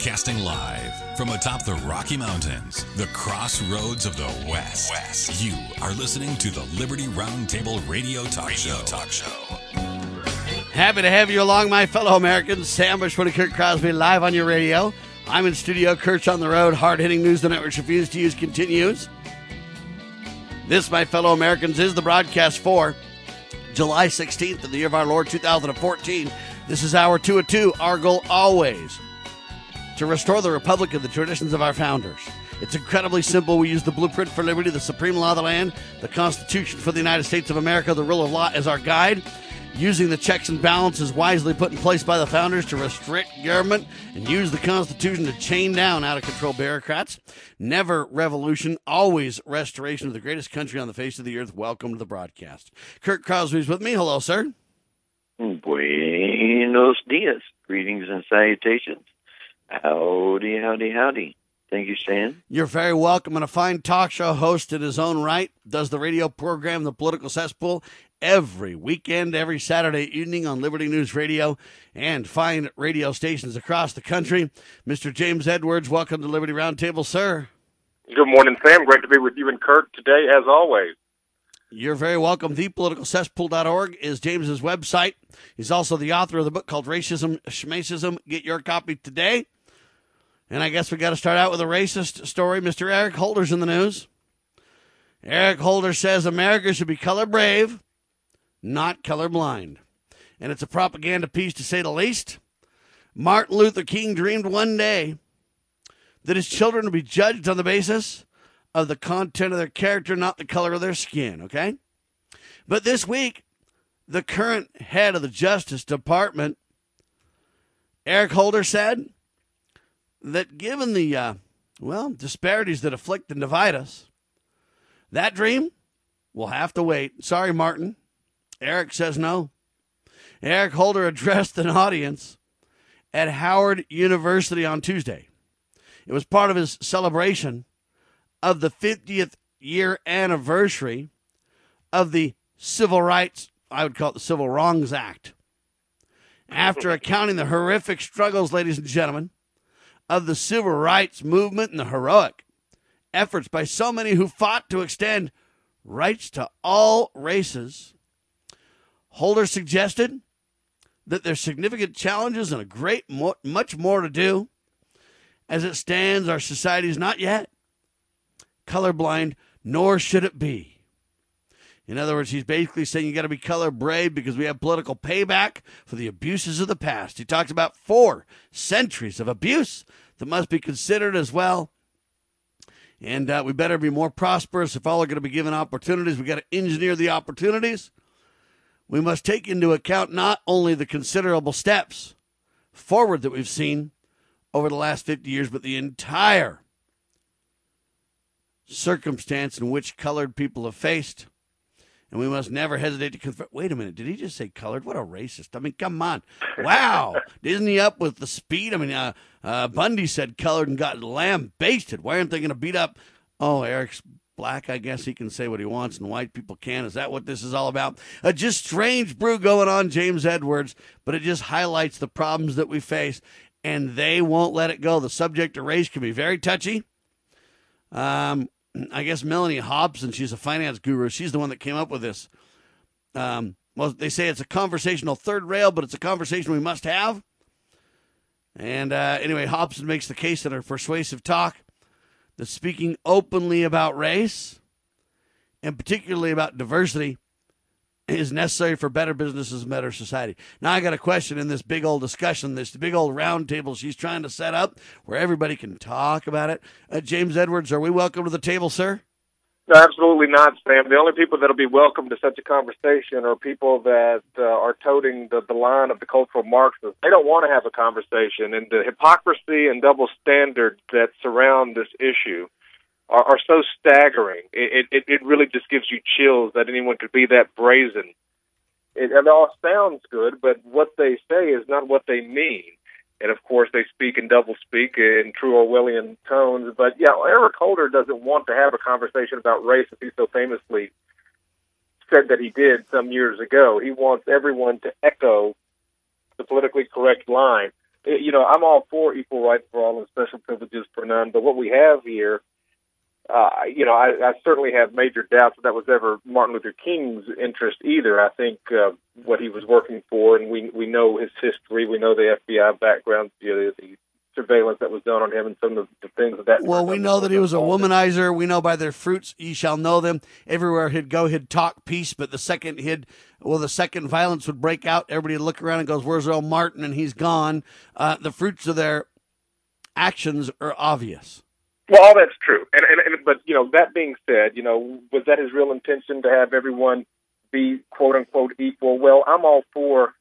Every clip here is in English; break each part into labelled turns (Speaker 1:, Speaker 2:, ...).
Speaker 1: Broadcasting live from atop the Rocky Mountains, the crossroads of the West. West. You are listening to the Liberty Roundtable Radio Talk Radio Show. Talk Show.
Speaker 2: Happy to have you along, my fellow Americans. Sam Bushman and Kurt Crosby live on your radio. I'm in studio. Kurt's on the road. Hard hitting news the networks refuse to use continues. This, my fellow Americans, is the broadcast for July 16th of the year of our Lord 2014. This is our two of two. Our goal always to restore the republic and the traditions of our founders. It's incredibly simple. We use the blueprint for liberty, the supreme law of the land, the Constitution for the United States of America, the rule of law as our guide, using the checks and balances wisely put in place by the founders to restrict government and use the Constitution to chain down out of control bureaucrats. Never revolution, always restoration of the greatest country on the face of the earth. Welcome to the broadcast. Kurt Crosby's with me. Hello, sir.
Speaker 3: Buenos dias. Greetings and salutations. Howdy, howdy, howdy. Thank you, Stan.
Speaker 2: You're very welcome. And a fine talk show host in his own right. Does the radio program, The Political Cesspool, every weekend, every Saturday evening on Liberty News Radio and fine radio stations across the country. Mr. James Edwards, welcome to Liberty Roundtable, sir.
Speaker 4: Good morning, Sam. Great to be with you and Kurt today, as always.
Speaker 2: You're very welcome. ThePoliticalCesspool.org is James's website. He's also the author of the book called Racism Schmacism. Get your copy today. And I guess we got to start out with a racist story. Mr. Eric Holder's in the news. Eric Holder says America should be color brave, not color blind. And it's a propaganda piece to say the least. Martin Luther King dreamed one day that his children would be judged on the basis of the content of their character, not the color of their skin, okay? But this week, the current head of the Justice Department, Eric Holder, said that given the, uh, well, disparities that afflict and divide us, that dream will have to wait. Sorry, Martin. Eric says no. Eric Holder addressed an audience at Howard University on Tuesday. It was part of his celebration of the 50th year anniversary of the Civil Rights, I would call it the Civil Wrongs Act. After accounting the horrific struggles, ladies and gentlemen, of the civil rights movement and the heroic efforts by so many who fought to extend rights to all races, Holder suggested that there's significant challenges and a great much more to do. As it stands, our society is not yet colorblind, nor should it be. In other words, he's basically saying you got to be color brave because we have political payback for the abuses of the past. He talks about four centuries of abuse that must be considered as well. And uh, we better be more prosperous if all are going to be given opportunities. We got to engineer the opportunities. We must take into account not only the considerable steps forward that we've seen over the last 50 years, but the entire circumstance in which colored people have faced. And we must never hesitate to confront. Wait a minute, did he just say colored? What a racist! I mean, come on! Wow, isn't he up with the speed? I mean, uh, uh, Bundy said colored and got lambasted. Why aren't they going to beat up? Oh, Eric's black. I guess he can say what he wants, and white people can. Is that what this is all about? Uh, just strange brew going on, James Edwards. But it just highlights the problems that we face, and they won't let it go. The subject of race can be very touchy. Um, I guess Mellody Hobson, she's a finance guru. She's the one that came up with this. Um, well, they say it's a conversational third rail, but it's a conversation we must have. And uh, anyway, Hobson makes the case in her persuasive talk that speaking openly about race and particularly about diversity is necessary for better businesses and better society. Now, I got a question in this big old discussion, this big old roundtable she's trying to set up where everybody can talk about it. Uh, James Edwards, are we welcome to the table, sir?
Speaker 4: No, absolutely not, Sam. The only people that'll be welcome to such a conversation are people that uh, are toting the, the line of the cultural Marxists. They don't want to have a conversation, and the hypocrisy and double standards that surround this issue are, are so staggering. It, it it really just gives you chills that anyone could be that brazen. It, it all sounds good, but what they say is not what they mean. And of course, they speak in double speak in true Orwellian tones. But yeah, Eric Holder doesn't want to have a conversation about race, as he so famously said that he did some years ago. He wants everyone to echo the politically correct line eh, you know, I'm all for equal rights for all and special privileges for none. But what we have here, uh, you know, I, I certainly have major doubts that that was ever Martin Luther King's interest either. I think uh, what he was working for, and we we know his history, we know the FBI background, you know, the surveillance that was done on him and some of the things of that.
Speaker 2: Well, we know that he was a womanizer. We know by their fruits ye shall know them. Everywhere he'd go, he'd talk peace, but the second he'd, well, the second violence would break out, everybody would look around and goes, "Where's old Martin?" And he's gone. Uh, the fruits of their actions are obvious.
Speaker 4: Well, all that's true, and, and, and but you know that being said, you know was that his real intention to have everyone be quote unquote equal? Well, I'm all for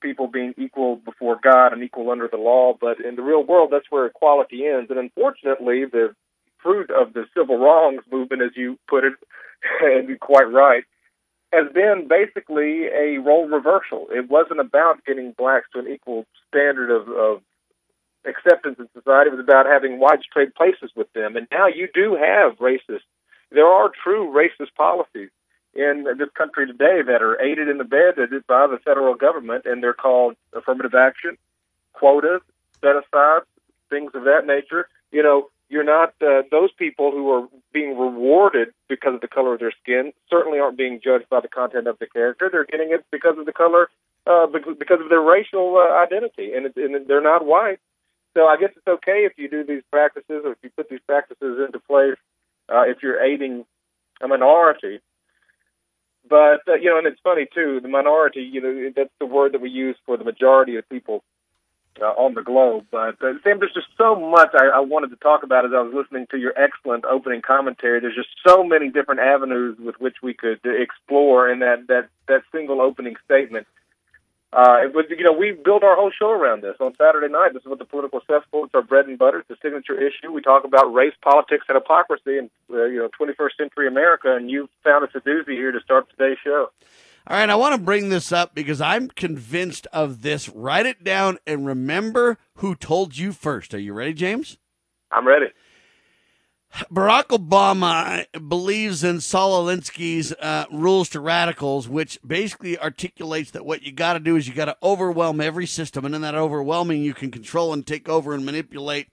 Speaker 4: people being equal before God and equal under the law, but in the real world, that's where equality ends. And unfortunately, the fruit of the civil wrongs movement, as you put it, and quite right, has been basically a role reversal. It wasn't about getting blacks to an equal standard of, of acceptance in society. Was about having widespread places with them. And now you do have racist. There are true racist policies in this country today that are aided the bed by the federal government, and they're called affirmative action, quotas, set aside, things of that nature. You know, you're not uh, those people who are being rewarded because of the color of their skin certainly aren't being judged by the content of the character. They're getting it because of the color, uh, because of their racial uh, identity, and, it, and they're not white. So I guess it's okay if you do these practices or if you put these practices into place uh, if you're aiding a minority but uh, you know, and it's funny too. The minority, you know, that's the word that we use for the majority of people uh, on the globe. But uh, Sam, there's just so much I, I wanted to talk about as I was listening to your excellent opening commentary. There's just so many different avenues with which we could explore in that that that single opening statement. Uh, was, you know, we build our whole show around this on Saturday night. This is what the political cesspool. It's our bread and butter. It's the signature issue. We talk about race, politics, and hypocrisy in uh, you know 21st century America. And you found us a doozy here to start today's show.
Speaker 2: All right, I want to bring this up because I'm convinced of this. Write it down and remember who told you first. Are you ready, James?
Speaker 4: I'm ready.
Speaker 2: Barack Obama believes in Saul Alinsky's uh, rules to radicals, which basically articulates that what you got to do is you got to overwhelm every system, and in that overwhelming, you can control and take over and manipulate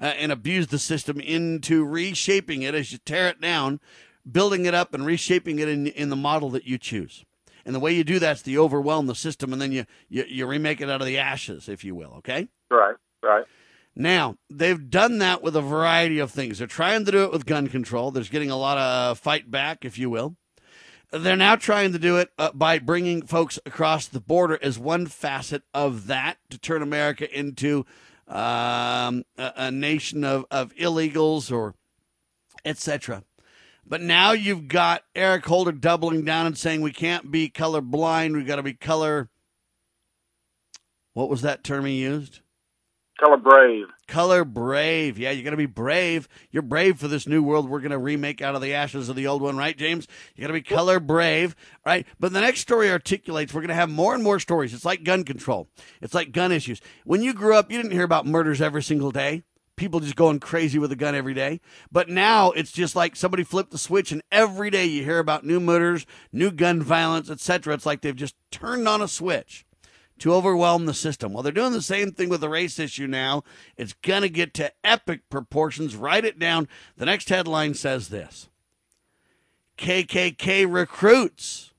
Speaker 2: uh, and abuse the system into reshaping it as you tear it down, building it up and reshaping it in in the model that you choose. And the way you do that's the overwhelm the system, and then you, you you remake it out of the ashes, if you will. Okay.
Speaker 4: Right. Right.
Speaker 2: Now, they've done that with a variety of things. They're trying to do it with gun control. There's getting a lot of fight back, if you will. They're now trying to do it uh, by bringing folks across the border as one facet of that to turn America into um, a, a, nation of, of illegals or etc. But now you've got Eric Holder doubling down and saying we can't be color blind. We've got to be color. What was that term he used?
Speaker 4: Color brave.
Speaker 2: Color brave. Yeah, you're going to be brave. You're brave for this new world we're going to remake out of the ashes of the old one, right, James? You got to be color brave, right? But the next story articulates we're going to have more and more stories. It's like gun control, it's like gun issues. When you grew up, you didn't hear about murders every single day. People just going crazy with a gun every day. But now it's just like somebody flipped the switch, and every day you hear about new murders, new gun violence, etc. It's like they've just turned on a switch to overwhelm the system. Well, they're doing the same thing with the race issue now. It's going to get to epic proportions. Write it down. The next headline says this KKK recruits.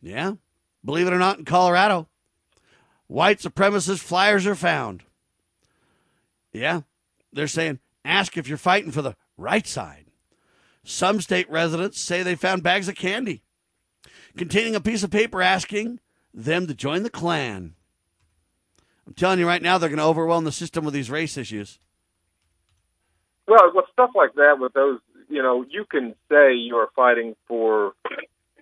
Speaker 2: Yeah, believe it or not, in Colorado, white supremacist flyers are found. Yeah, they're saying, ask if you're fighting for the right side. Some state residents say they found bags of candy containing a piece of paper asking, them to join the Klan. I'm telling you right now, they're going to overwhelm the system with these race issues.
Speaker 4: Well, with stuff like that, with those, you know, you can say you're fighting for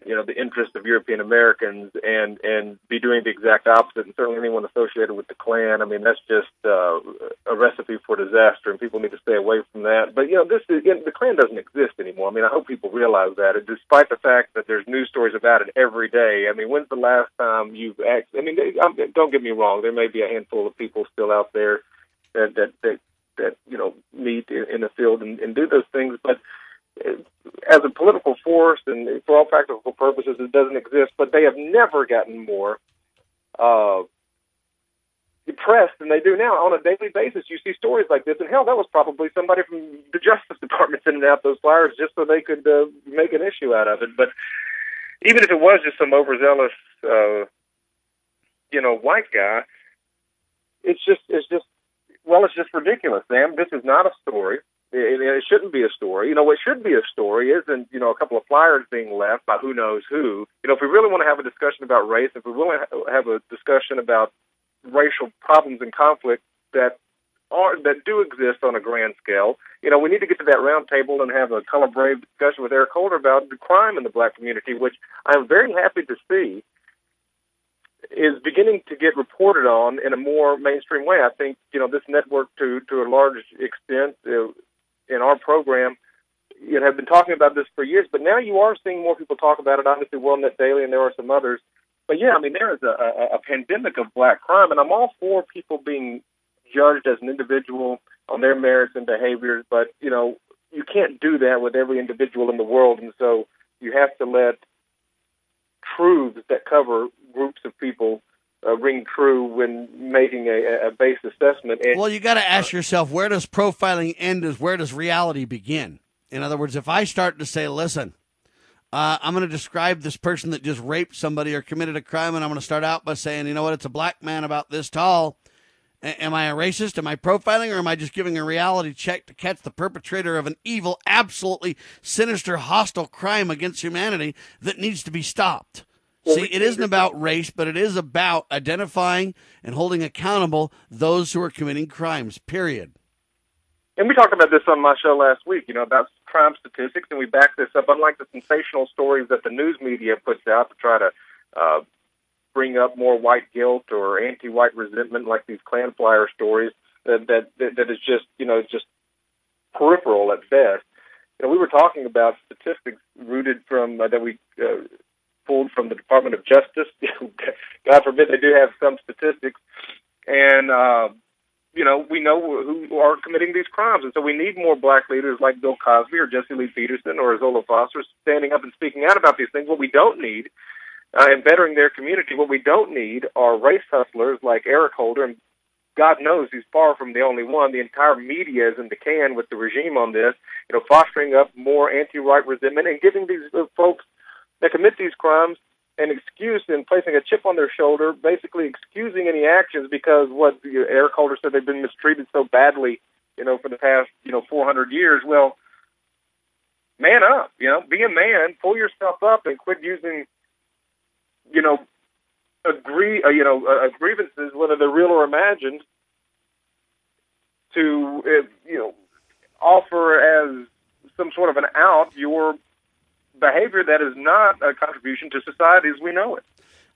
Speaker 4: you know the interest of European Americans and and be doing the exact opposite. And certainly anyone associated with the Klan, I mean, that's just uh, a recipe for disaster, and people need to stay away from that. But you know, this is, you know, the Klan doesn't exist anymore. I mean, I hope people realize that. And despite the fact that there's news stories about it every day, I mean, when's the last time you've actually? I mean, they, I'm, don't get me wrong. There may be a handful of people still out there that that that, that you know meet in, in the field and, and do those things, but as a political force and for all practical purposes, it doesn't exist. But they have never gotten more uh, press than they do now. On a daily basis, you see stories like this, and hell, that was probably somebody from the Justice Department sending out those flyers just so they could uh, make an issue out of it. But even if it was just some overzealous, uh, you know, white guy, it's just it's just well, it's just ridiculous, Sam. This is not a story. It, it shouldn't be a story. You know, what should be a story isn't, you know, a couple of flyers being left by who knows who. You know, if we really want to have a discussion about race, if we really have a discussion about racial problems and conflict that are that do exist on a grand scale, you know, we need to get to that round table and have a color brave discussion with Eric Holder about the crime in the black community, which I'm very happy to see is beginning to get reported on in a more mainstream way. I think you know this network, to to a large extent, uh, in our program, you know, have been talking about this for years. But now you are seeing more people talk about it. Obviously, WorldNet Daily, and there are some others. But yeah, I mean, there is a, a, a pandemic of black crime, and I'm all for people being judged as an individual on their merits and behaviors. But you know, you can't do that with every individual in the world, and so you have to let truths that cover groups of people uh, ring true when making a, a base assessment.
Speaker 2: And, well, you got to ask yourself where does profiling end? Is where does reality begin? In other words, if I start to say, "Listen, uh, I'm going to describe this person that just raped somebody or committed a crime," and I'm going to start out by saying, "You know what? It's a black man about this tall." Am I a racist? Am I profiling, or am I just giving a reality check to catch the perpetrator of an evil, absolutely sinister, hostile crime against humanity that needs to be stopped? See, it isn't about race, but it is about identifying and holding accountable those who are committing crimes, period.
Speaker 4: And we talked about this on my show last week, you know, about crime statistics, and we back this up. Unlike the sensational stories that the news media puts out to try to uh, bring up more white guilt or anti-white resentment, like these Klan flyer stories, that that that, that is just you know just peripheral at best. You know, we were talking about statistics rooted from uh, that we uh, pulled from the Department of Justice. God forbid they do have some statistics, and uh, you know we know who are committing these crimes, and so we need more black leaders like Bill Cosby or Jesse Lee Peterson or Zola Foster standing up and speaking out about these things. What we don't need uh, and bettering their community. What we don't need are race hustlers like Eric Holder, and God knows he's far from the only one. The entire media is in the can with the regime on this, you know, fostering up more anti-right resentment and giving these folks that commit these crimes an excuse and placing a chip on their shoulder, basically excusing any actions because what you know, Eric Holder said they've been mistreated so badly, you know, for the past you know 400 years. Well, man up, you know, be a man, pull yourself up, and quit using you know, agree, uh, you know, uh, grievances, whether they're real or imagined, to uh, you know, offer as some sort of an out your behavior that is not a contribution to society as we know it.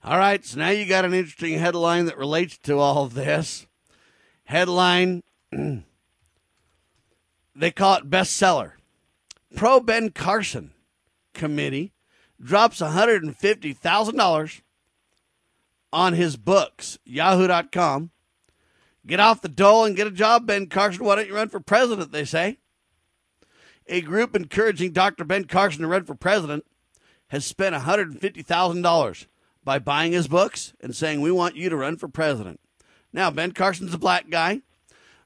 Speaker 2: All right, so now you got an interesting headline that relates to all of this. Headline they call it bestseller. Pro Ben Carson committee drops $150,000 on his books, yahoo.com. Get off the dole and get a job, Ben Carson. Why don't you run for president? They say. A group encouraging Dr. Ben Carson to run for president has spent $150,000 by buying his books and saying, We want you to run for president. Now, Ben Carson's a black guy,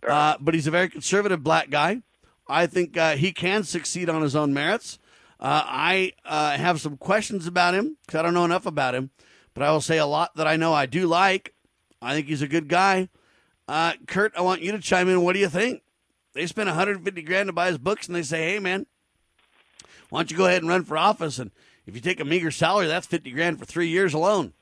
Speaker 2: uh, but he's a very conservative black guy. I think uh, he can succeed on his own merits. Uh, I uh, have some questions about him because I don't know enough about him, but I will say a lot that I know I do like. I think he's a good guy. Uh, Kurt, I want you to chime in. What do you think? They spent 150 grand to buy his books, and they say, "Hey, man, why don't you go ahead and run for office? And if you take a meager salary, that's 50 grand for three years alone."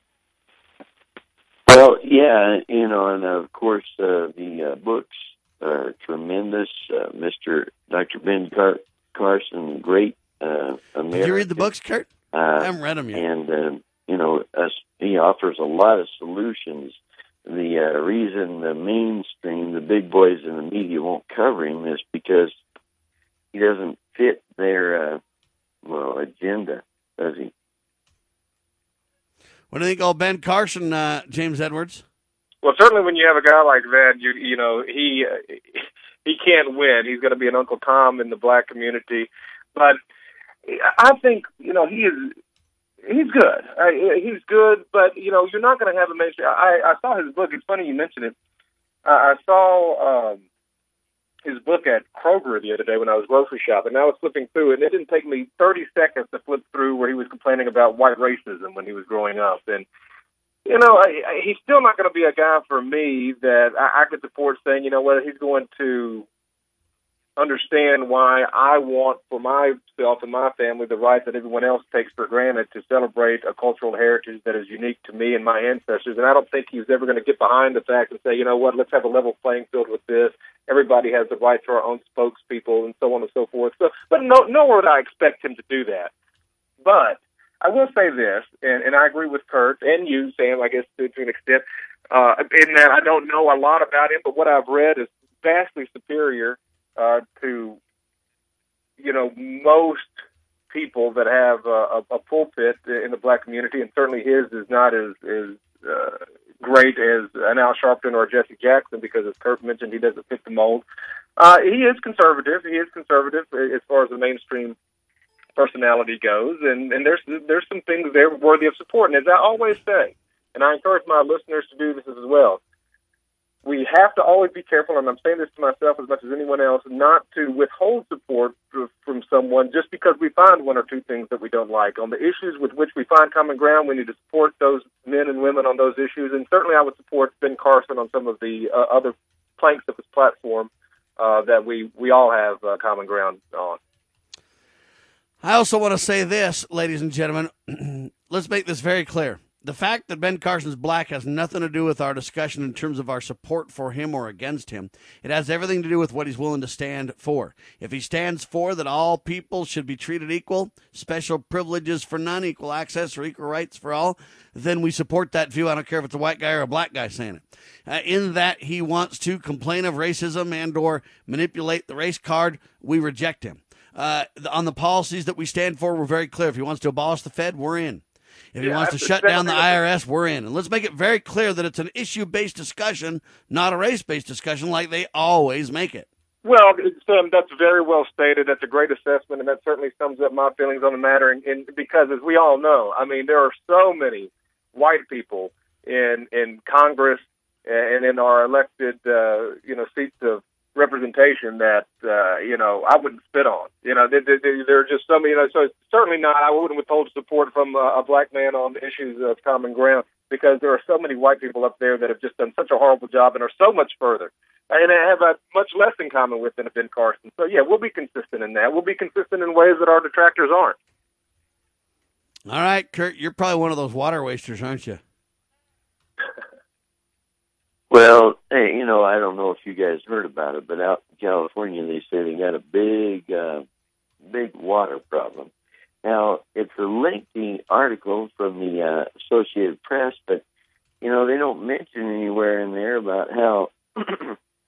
Speaker 3: Well, yeah, you know, and of course uh, the uh, books are tremendous. Uh, Mr. Dr. Ben Car- Carson, great uh, American.
Speaker 2: Did you read the books, Kurt?
Speaker 3: Uh,
Speaker 2: I haven't read them yet.
Speaker 3: And uh, you know, he offers a lot of solutions. The uh, reason the mainstream, the big boys in the media, won't cover him is because he doesn't fit their uh, well agenda, does he?
Speaker 2: What do you think, old Ben Carson, uh, James Edwards?
Speaker 4: Well, certainly when you have a guy like that, you you know he uh, he can't win. He's going to be an Uncle Tom in the black community, but I think you know he is. He's good. Uh, he's good, but you know you're not going to have a mainstream. I, I saw his book. It's funny you mentioned it. I saw um, his book at Kroger the other day when I was grocery shopping. And I was flipping through and it didn't take me 30 seconds to flip through where he was complaining about white racism when he was growing up. And you know, I, I, he's still not going to be a guy for me that I, I could support saying, you know what, he's going to understand why I want for myself and my family the right that everyone else takes for granted to celebrate a cultural heritage that is unique to me and my ancestors. And I don't think he's ever going to get behind the fact and say, you know what, let's have a level playing field with this. Everybody has the right to our own spokespeople and so on and so forth. So, but no, nowhere would I expect him to do that. But I will say this, and, and I agree with Kurt and you, Sam, I guess to, to an extent, uh, in that I don't know a lot about him, but what I've read is vastly superior uh, to, you know, most people that have a, a pulpit in the black community, and certainly his is not as as uh, great as an Al Sharpton or Jesse Jackson because, as Kurt mentioned, he doesn't fit the mold. Uh, he is conservative. He is conservative as far as the mainstream personality goes, and and there's there's some things there worthy of support. And as I always say, and I encourage my listeners to do this as well, we have to always be careful, and I'm saying this to myself as much as anyone else, not to withhold support from someone just because we find one or two things that we don't like. On the issues with which we find common ground, we need to support those men and women on those issues, and certainly I would support Ben Carson on some of the uh, other planks of his platform uh, that we we all have uh, common ground on.
Speaker 2: I also want to say this, ladies and gentlemen. Let's make this very clear. The fact that Ben Carson's black has nothing to do with our discussion in terms of our support for him or against him. It has everything to do with what he's willing to stand for. If he stands for that all people should be treated equal, special privileges for none, equal access or equal rights for all, then we support that view. I don't care if it's a white guy or a black guy saying it. Uh, in that he wants to complain of racism and or manipulate the race card, we reject him. Uh, on the policies that we stand for, we're very clear. If he wants to abolish the Fed, we're in. If he yeah, wants to shut down the IRS, we're in. And let's make it very clear that it's an issue based discussion, not a race based discussion like they always make it.
Speaker 4: Well, Sam, that's very well stated. That's a great assessment, and that certainly sums up my feelings on the matter. And, and because, as we all know, I mean, there are so many white people in in Congress and in our elected, uh, you know, seats of representation that uh, you know I wouldn't spit on. You know, there, there, there are just so many. You know, so certainly not. I wouldn't withhold support from a, a black man on the issues of common ground because there are so many white people up there that have just done such a horrible job and are so much further and have a much less in common with than Ben Carson. So yeah, we'll be consistent in that. We'll be consistent in ways that our detractors aren't.
Speaker 2: All right, Kurt, you're probably one of those water wasters, aren't you?
Speaker 3: Well, hey, you know, I don't know if you guys heard about it, but out in California, they say they got a big, uh, big water problem. Now, it's a lengthy article from the uh, Associated Press, but you know, they don't mention anywhere in there about how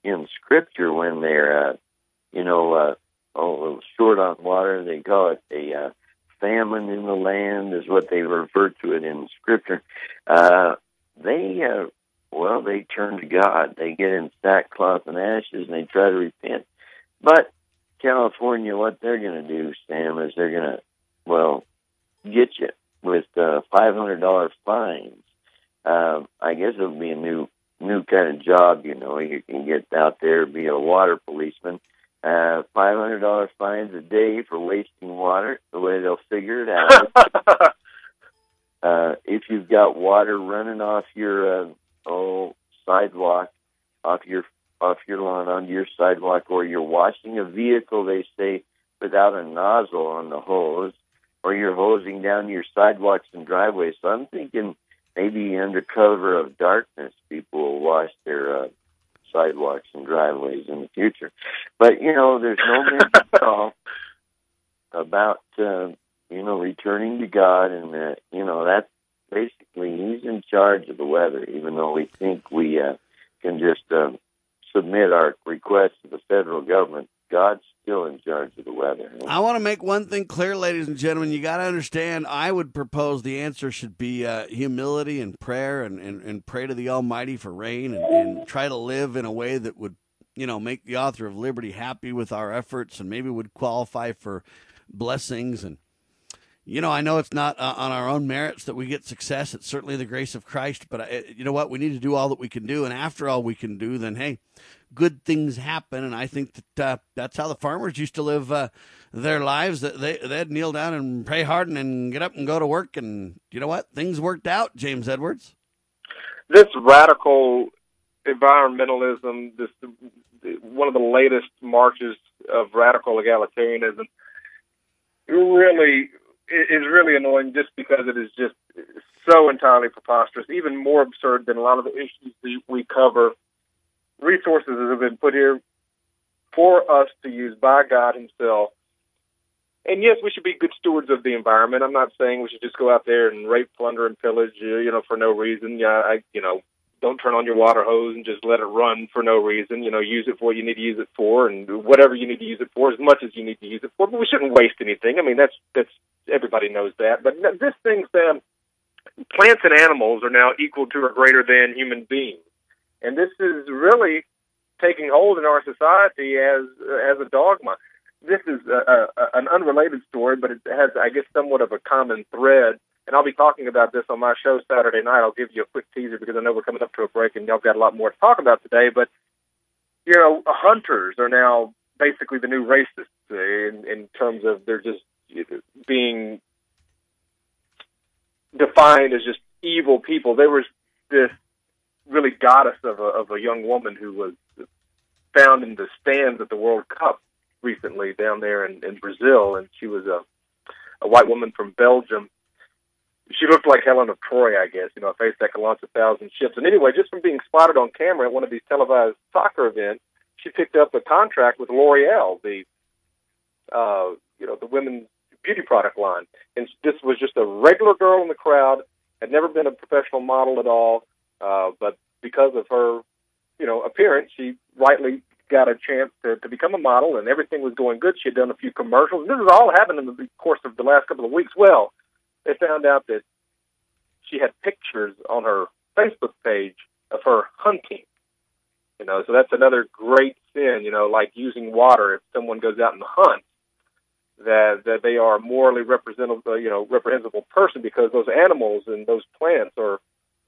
Speaker 3: in Scripture when they're, uh, you know, uh, oh, short on water, they call it a uh, famine in the land, is what they refer to it in Scripture. Uh, they uh, well, they turn to God. They get in sackcloth and ashes and they try to repent. But California, what they're going to do, Sam, is they're going to, well, get you with uh, $500 fines. Uh, I guess it'll be a new new kind of job. You know, you can get out there be a water policeman. Uh, five hundred dollars fines a day for wasting water. The way they'll figure it out. uh, if you've got water running off your uh, oh sidewalk off your off your lawn onto your sidewalk, or you're washing a vehicle, they say, without a nozzle on the hose, or you're hosing down your sidewalks and driveways. So I'm thinking maybe under cover of darkness, people will wash their uh, sidewalks and driveways in the future. But you know, there's no mention at all about uh, you know returning to God, and uh, you know that's basically he's in charge of the weather, even though we think we uh, can just uh, submit our request to the federal government. God's still in charge of the weather.
Speaker 2: I want to make one thing clear, ladies and gentlemen. You got to understand, I would propose the answer should be uh, humility and prayer and, and, and pray to the Almighty for rain and, and try to live in a way that would, you know, make the author of liberty happy with our efforts and maybe would qualify for blessings and you know, I know it's not uh, on our own merits that we get success. It's certainly the grace of Christ. But uh, you know what? We need to do all that we can do, and after all we can do, then hey, good things happen. And I think that uh, that's how the farmers used to live uh, their lives. They they'd kneel down and pray hard, and, and get up and go to work. And you know what? Things worked out. James Edwards.
Speaker 4: This radical environmentalism, this one of the latest marches of radical egalitarianism, really is really annoying just because it is just so entirely preposterous, even more absurd than a lot of the issues we, we cover. Resources that have been put here for us to use by God Himself. And yes, we should be good stewards of the environment. I'm not saying we should just go out there and rape, plunder, and pillage, uh, you know, for no reason. Yeah, I, you know, don't turn on your water hose and just let it run for no reason. You know, use it for what you need to use it for, and whatever you need to use it for, as much as you need to use it for. But we shouldn't waste anything. I mean, that's that's everybody knows that. But this thing, Sam, plants and animals are now equal to or greater than human beings, and this is really taking hold in our society as as a dogma. This is a, a, an unrelated story, but it has, I guess, somewhat of a common thread. And I'll be talking about this on my show Saturday night. I'll give you a quick teaser because I know we're coming up to a break and y'all got a lot more to talk about today. But you know, hunters are now basically the new racists in, in terms of they're just being defined as just evil people. There was this really goddess of a, of a young woman who was found in the stands at the World Cup recently down there in, in Brazil, and she was a, a white woman from Belgium. She looked like Helen of Troy, I guess, you know, a face that could launch a thousand ships. And anyway, just from being spotted on camera at one of these televised soccer events, she picked up a contract with L'Oreal, the uh, you know, the women's beauty product line. And this was just a regular girl in the crowd, had never been a professional model at all, uh, but because of her, you know, appearance, she rightly got a chance to, to become a model, and everything was going good. She had done a few commercials. And this has all happened in the course of the last couple of weeks. Well, they found out that she had pictures on her Facebook page of her hunting. You know, so that's another great sin. You know, like using water. If someone goes out and hunts, that that they are morally representable, you know, reprehensible person because those animals and those plants are,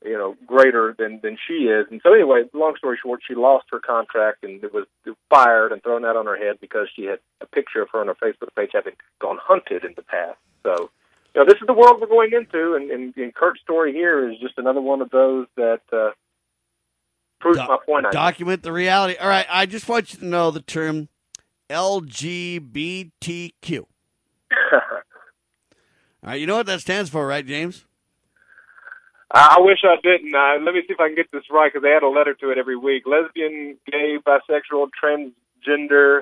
Speaker 4: you know, greater than than she is. And so anyway, long story short, she lost her contract and it was fired and thrown out on her head because she had a picture of her on her Facebook page having gone hunted in the past. So. You know, this is the world we're going into, and, and, and Kurt's story here is just another one of those that uh, proves Do- my point.
Speaker 2: Document the reality. All right, I just want you to know the term LGBTQ. All right, you know what that stands for, right, James?
Speaker 4: I wish I didn't. Uh, let me see if I can get this right because they add a letter to it every week. Lesbian, gay, bisexual, transgender.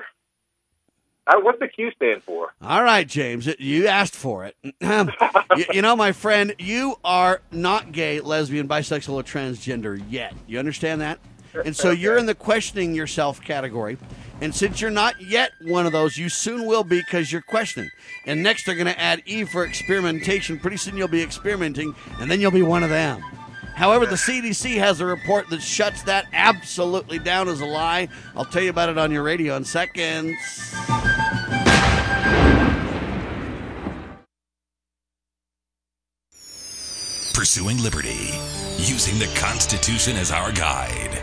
Speaker 4: Uh, what's the Q stand for?
Speaker 2: All right, James, you asked for it. you, you know, my friend, you are not gay, lesbian, bisexual, or transgender yet. You understand that? And so you're in the questioning yourself category. And since you're not yet one of those, you soon will be because you're questioning. And next, they're going to add E for experimentation. Pretty soon, you'll be experimenting, and then you'll be one of them. However, the CDC has a report that shuts that absolutely down as a lie. I'll tell you about it on your radio in seconds.
Speaker 1: Pursuing liberty, using the Constitution as our guide.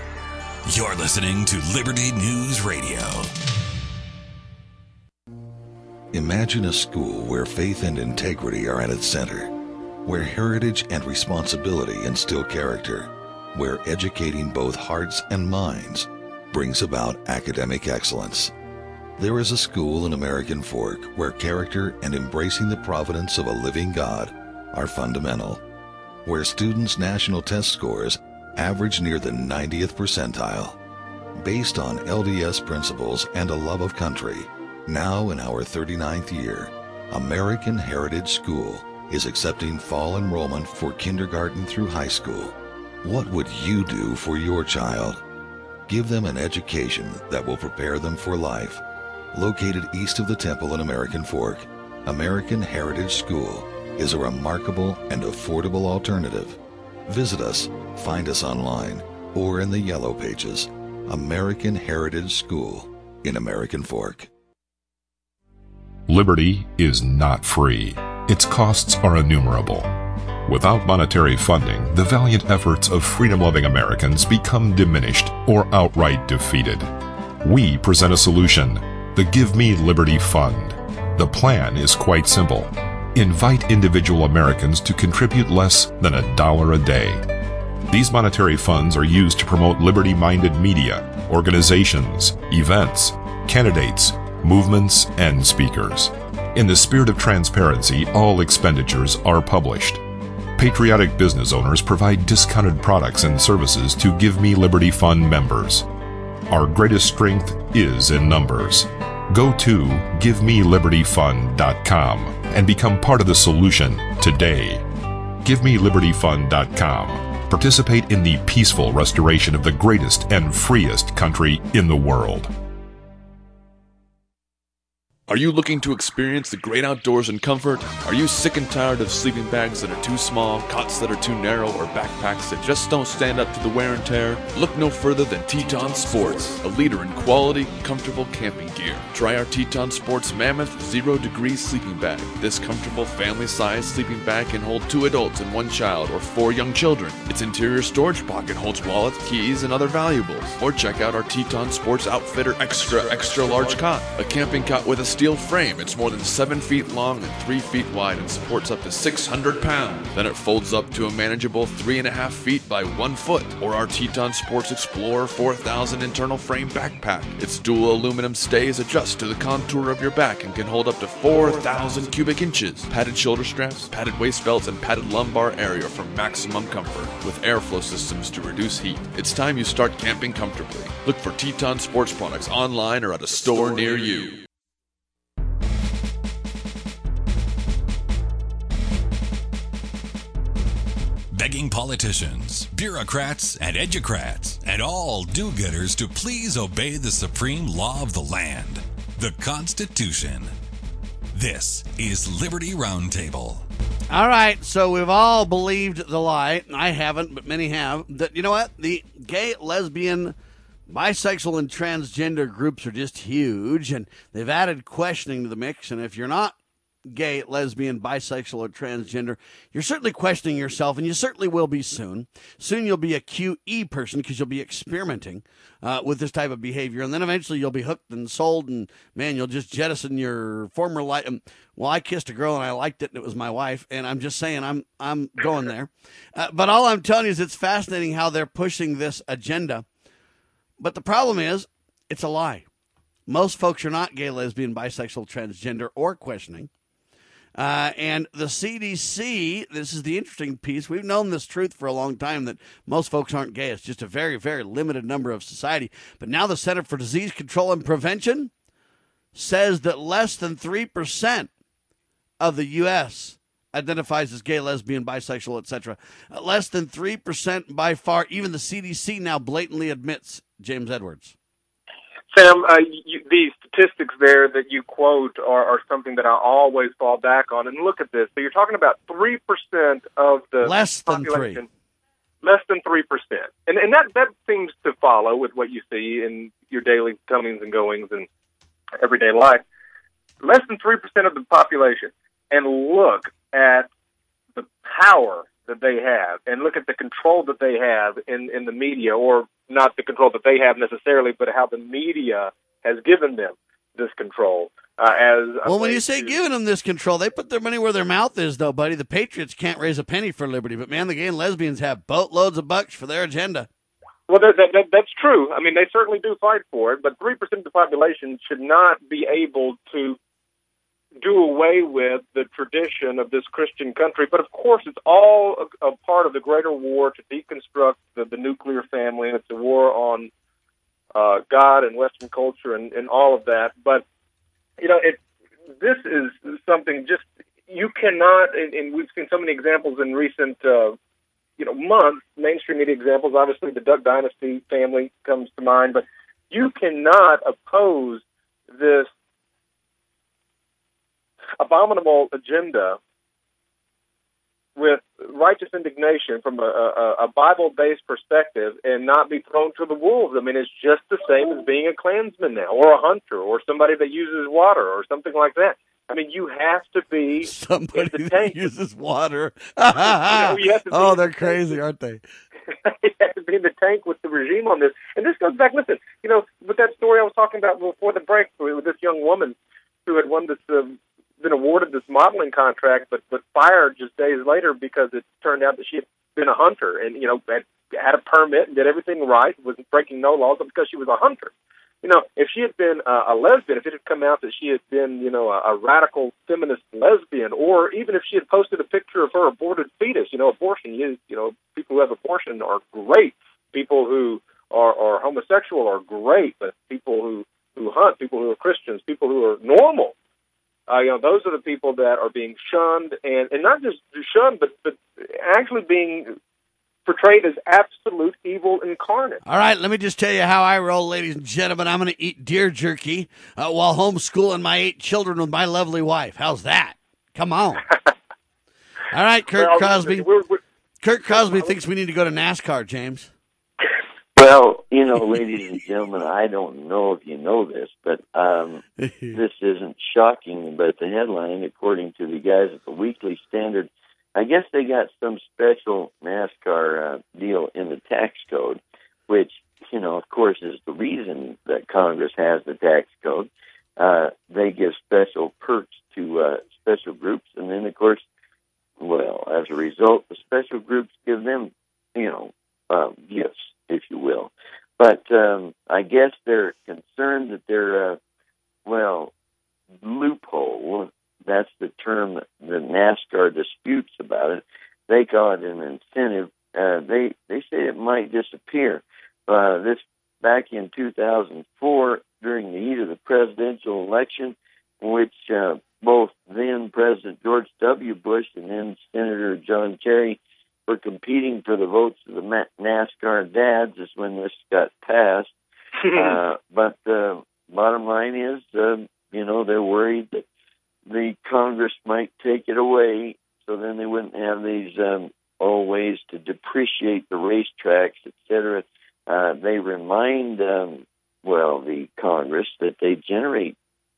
Speaker 1: You're listening to Liberty News Radio.
Speaker 5: Imagine a school where faith and integrity are at its center, where heritage and responsibility instill character, where educating both hearts and minds brings about academic excellence. There is a school in American Fork where character and embracing the providence of a living God are fundamental, where students' national test scores average near the 90th percentile. Based on LDS principles and a love of country, now in our 39th year, American Heritage School is accepting fall enrollment for kindergarten through high school. What would you do for your child? Give them an education that will prepare them for life. Located east of the temple in American Fork, American Heritage School is a remarkable and affordable alternative Visit us, find us online, or in the Yellow Pages, American Heritage School in American Fork.
Speaker 6: Liberty is not free. its costs are innumerable. Without monetary funding, the valiant efforts of freedom loving Americans become diminished or outright defeated. We present a solution the Give Me Liberty Fund. The plan is quite simple. Invite individual Americans to contribute less than a dollar a day. These monetary funds are used to promote liberty minded media, organizations, events, candidates, movements, and speakers. In the spirit of transparency, all expenditures are published. Patriotic business owners provide discounted products and services to Give Me Liberty Fund members. Our greatest strength is in numbers. Go to GiveMeLibertyFund.com and become part of the solution today. GiveMeLibertyFund.com. Participate in the peaceful restoration of the greatest and freest country in the world.
Speaker 7: Are you looking to experience the great outdoors in comfort? Are you sick and tired of sleeping bags that are too small, cots that are too narrow, or backpacks that just don't stand up to the wear and tear? Look no further than Teton Sports, a leader in quality, comfortable camping gear. Try our Teton Sports Mammoth Zero Degree Sleeping Bag. This comfortable family sized sleeping bag can hold two adults and one child, or four young children. Its interior storage pocket holds wallets, keys, and other valuables. Or check out our Teton Sports Outfitter Extra Extra Large Cot, a camping cot with a steel frame. It's more than 7 feet long and 3 feet wide and supports up to 600 pounds. Then it folds up to a manageable 3.5 feet by 1 foot. Or our Teton Sports Explorer 4000 internal frame backpack. Its dual aluminum stays adjust to the contour of your back and can hold up to 4,000 cubic inches. Padded shoulder straps, padded waist belts, and padded lumbar area for maximum comfort with airflow systems to reduce heat. It's time you start camping comfortably. Look for Teton Sports products online or at a store near you.
Speaker 1: Politicians, bureaucrats, and educrats, and all do getters to please obey the supreme law of the land, the Constitution. This is Liberty Roundtable.
Speaker 2: All right, so we've all believed the lie. And I haven't, but many have. That you know what? The gay, lesbian, bisexual, and transgender groups are just huge, and they've added questioning to the mix. And if you're not gay, lesbian, bisexual, or transgender, you're certainly questioning yourself, and you certainly will be soon. Soon you'll be a QE person because you'll be experimenting uh, with this type of behavior, and then eventually you'll be hooked and sold, and man, you'll just jettison your former life. Um, well, I kissed a girl and I liked it, and it was my wife, and I'm just saying I'm I'm going there. Uh, but all I'm telling you is it's fascinating how they're pushing this agenda. But the problem is, it's a lie. Most folks are not gay, lesbian, bisexual, transgender, or questioning. Uh, and the CDC, this is the interesting piece. We've known this truth for a long time that most folks aren't gay. It's just a very, very limited number of society. But now the Center for Disease Control and Prevention says that less than 3% of the U.S. identifies as gay, lesbian, bisexual, etc. Uh, less than 3% by far. Even the CDC now blatantly admits James Edwards.
Speaker 4: Sam, uh, you, these statistics there that you quote are, are something that I always fall back on. And look at this. So you're talking about 3% of the
Speaker 2: less than
Speaker 4: population.
Speaker 2: 3.
Speaker 4: Less than 3%. And, and that, that seems to follow with what you see in your daily comings and goings and everyday life. Less than 3% of the population. And look at the power that they have and look at the control that they have in, in the media, or not the control that they have necessarily, but how the media has given them this control. Uh, as
Speaker 2: well, when you say to, giving them this control, they put their money where their mouth is, though, buddy. The Patriots can't raise a penny for liberty, but man, the gay and lesbians have boatloads of bucks for their agenda.
Speaker 4: Well, that, that, that, that's true. I mean, they certainly do fight for it, but 3% of the population should not be able to do away with the tradition of this Christian country. But of course, it's all a, a part of the greater war to deconstruct the, the nuclear family, and it's a war on uh, God and Western culture and, and all of that. But you know, it this is something just you cannot, and, and we've seen so many examples in recent. Uh, you know, months, mainstream media examples. Obviously, the Duck Dynasty family comes to mind, but you cannot oppose this abominable agenda with righteous indignation from a, a, a Bible-based perspective and not be thrown to the wolves. I mean, it's just the same as being a Klansman now, or a hunter, or somebody that uses water, or something like that. I mean, you have to be
Speaker 2: Somebody
Speaker 4: in the
Speaker 2: that
Speaker 4: tank.
Speaker 2: uses water.
Speaker 4: you to be
Speaker 2: oh, they're
Speaker 4: the
Speaker 2: crazy, aren't they?
Speaker 4: you have to be in the tank with the regime on this. And this goes back. Listen, you know, with that story I was talking about before the break, with this young woman who had won this, uh, been awarded this modeling contract, but but fired just days later because it turned out that she had been a hunter and you know had had a permit and did everything right, was breaking no laws, but because she was a hunter. You know, if she had been uh, a lesbian, if it had come out that she had been, you know, a, a radical feminist lesbian, or even if she had posted a picture of her aborted fetus, you know, abortion is, you know, people who have abortion are great. People who are, are homosexual are great, but people who who hunt, people who are Christians, people who are normal, uh, you know, those are the people that are being shunned, and and not just shunned, but but actually being portrayed as absolute evil incarnate.
Speaker 2: All right, let me just tell you how I roll, ladies and gentlemen. I'm going to eat deer jerky uh, while homeschooling my eight children with my lovely wife. How's that? Come on. All right, Kurt
Speaker 4: Well,
Speaker 2: Crosby.
Speaker 4: we're- we're-
Speaker 2: Kurt Crosby thinks we need to go to NASCAR, James.
Speaker 3: Well, you know, ladies and gentlemen, I don't know if you know this, but um, this isn't shocking, but the headline, according to the guys at the Weekly Standard, I guess they got some special NASCAR uh, deal in the tax code, which, you know, of course, is the reason that Congress has the tax code. Uh, they give special perks to uh, special groups, and then, of course, well, as a result, the special groups give them, you know, uh, gifts, if you will. But um, I guess they're concerned that they're, uh, well, loophole. That's the term that the NASCAR disputes about it. They call it an incentive. Uh, they they say it might disappear. Uh, this back in 2004 during the heat of the presidential election, in which uh, both then President George W. Bush and then Senator John Kerry were competing for the votes of the Ma- NASCAR dads, is when this got passed. uh, but uh, bottom line is, um, you know, they're worried that the Congress might take it away, so then they wouldn't have these um, all ways to depreciate the racetracks, et cetera. Uh, they remind, um, well, the Congress that they generate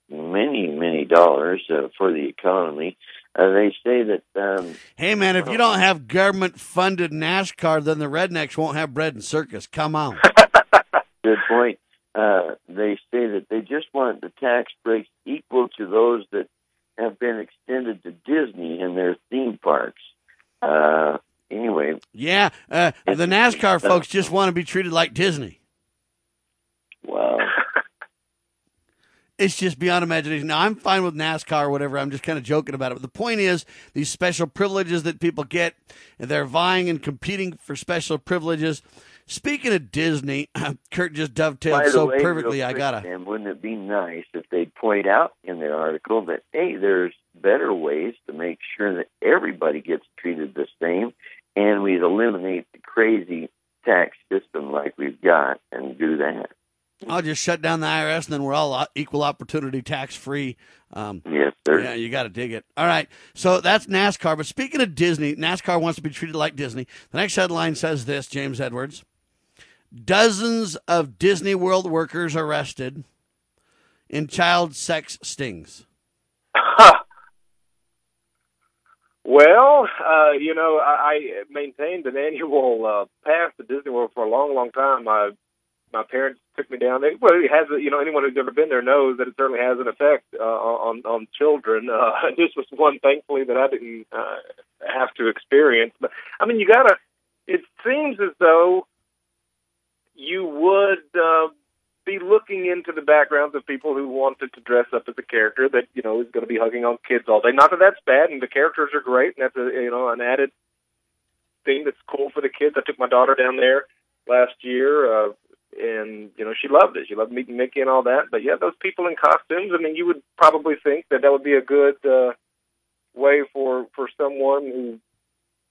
Speaker 3: many, many dollars uh, for the economy. Uh, they say that um,
Speaker 2: Hey, man, if you don't have government funded NASCAR, then the rednecks won't have bread and circus. Come on.
Speaker 3: good point. Uh, they say that they just want the tax breaks equal to those that have been extended to Disney and their theme parks. Uh, anyway,
Speaker 2: Yeah, uh, the NASCAR folks just want to be treated like Disney.
Speaker 3: wow.
Speaker 2: It's just beyond imagination. Now, I'm fine with NASCAR or whatever. I'm just kind of joking about it. But the point is, these special privileges that people get, and they're vying and competing for special privileges. Speaking of Disney, Kurt just dovetailed so
Speaker 3: way,
Speaker 2: perfectly. I gotta.
Speaker 3: And wouldn't it be nice if they'd point out in their article that hey, there's better ways to make sure that everybody gets treated the same, and we'd eliminate the crazy tax system like we've got, and do that.
Speaker 2: I'll just shut down the IRS, and then we're all equal opportunity tax free. Um,
Speaker 3: Yes, sir.
Speaker 2: Yeah, you got to dig it. All right. So that's NASCAR. But speaking of Disney, NASCAR wants to be treated like Disney. The next headline says this James Edwards. Dozens of Disney World workers arrested in child sex stings.
Speaker 4: Well, uh, you know, I, I maintained an annual uh, pass to Disney World for a long, long time. My my parents took me down there. Well, it has, you know, anyone who's ever been there knows that it certainly has an effect uh, on on children. Uh, this was one, thankfully, that I didn't uh, have to experience. But I mean, you gotta. It seems as though you would uh, be looking into the backgrounds of people who wanted to dress up as a character that you know is going to be hugging on kids all day. Not that that's bad, and the characters are great, and that's a you know an added thing that's cool for the kids. I took my daughter down there last year, uh, and you know she loved it. She loved meeting Mickey and all that. But yeah, those people in costumes. I mean, you would probably think that that would be a good uh, way for for someone who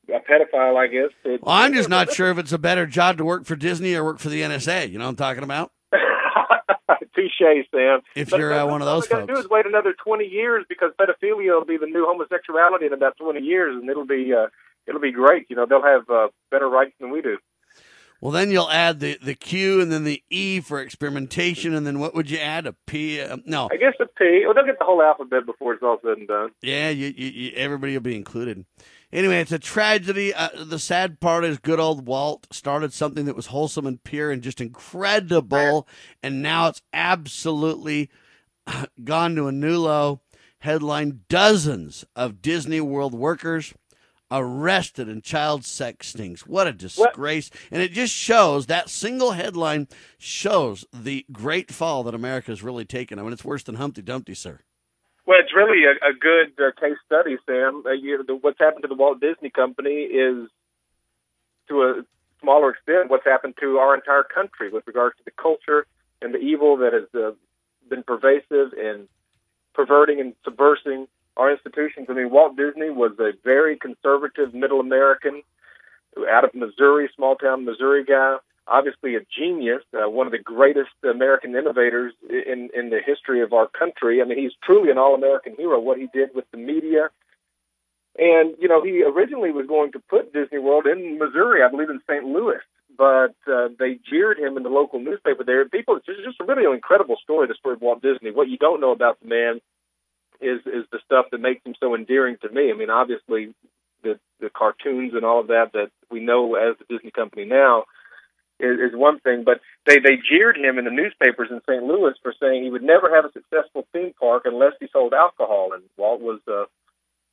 Speaker 4: a pedophile, I guess. To,
Speaker 2: Well, I'm just not sure if it's a better job to work for Disney or work for the NSA. You know what I'm talking about?
Speaker 4: Touche, Sam.
Speaker 2: If
Speaker 4: But-
Speaker 2: you're uh, one of
Speaker 4: all
Speaker 2: those
Speaker 4: we gotta do is wait another 20 years because pedophilia will be the new homosexuality in about 20 years, and it'll be uh, it'll be great. You know, they'll have uh, better rights than we do.
Speaker 2: Well, then you'll add the, the Q and then the E for experimentation, and then what would you add? A P? Uh, no.
Speaker 4: I guess a P. Well, they'll get the whole alphabet before it's all said and done.
Speaker 2: Yeah, you, you, you, everybody will be included. Anyway, it's a tragedy. Uh, the sad part is good old Walt started something that was wholesome and pure and just incredible, and now it's absolutely gone to a new low. Headline Dozens of Disney World workers arrested in child sex stings. What a disgrace. What? And it just shows that single headline shows the great fall that America has really taken. I mean, it's worse than Humpty Dumpty, sir.
Speaker 4: Well, it's really a, a good uh, case study, Sam. Uh, you, the, what's happened to the Walt Disney Company is, to a smaller extent, what's happened to our entire country with regards to the culture and the evil that has uh, been pervasive and perverting and subversing our institutions. I mean, Walt Disney was a very conservative middle American out of Missouri, small town Missouri guy. Obviously, a genius, uh, one of the greatest American innovators in in the history of our country. I mean, he's truly an all-American hero. What he did with the media, and you know, he originally was going to put Disney World in Missouri, I believe in St. Louis, but uh, they jeered him in the local newspaper there. People, it's just a really incredible story, the story of Walt Disney. What you don't know about the man is is the stuff that makes him so endearing to me. I mean, obviously the the cartoons and all of that that we know as the Disney company now is, is one thing, but they they jeered him in the newspapers in St. Louis for saying he would never have a successful theme park unless he sold alcohol. And Walt was uh,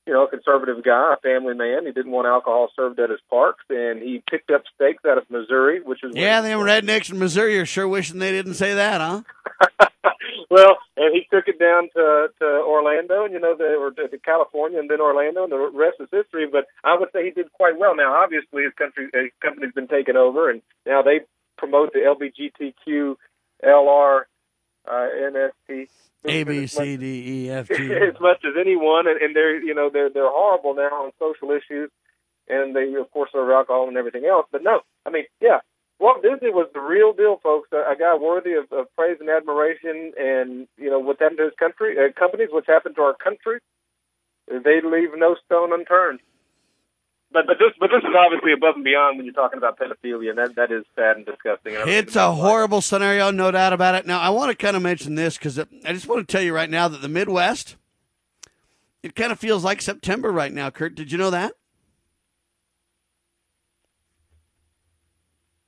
Speaker 4: you know, a conservative guy, a family man. He didn't want alcohol served at his parks, and he picked up stakes out of Missouri, which is
Speaker 2: yeah. Them rednecks in Missouri are sure wishing they didn't say that, huh?
Speaker 4: well, and he took it down to to Orlando, and you know, the, or to California, and then Orlando, and the rest is history. But I would say he did quite well. Now, obviously, his country his company's been taken over, and now they promote the LBGTQ LR uh, NST
Speaker 2: a B C D E F G.
Speaker 4: As much as anyone, and, and they're you know they're they're horrible now on social issues, and they of course serve alcohol and everything else. But no, I mean, yeah, Walt Disney was the real deal, folks. A, a guy worthy of, of praise and admiration, and you know what's happened to his country, uh, companies, what's happened to our country. They leave no stone unturned but but this but this is obviously above and beyond when you're talking about pedophilia, and that that is sad and disgusting. And
Speaker 2: it's a horrible life. scenario, no doubt about it. Now, I want to kind of mention this because I just want to tell you right now that the Midwest, it kind of feels like September right now. Kurt, did you know that?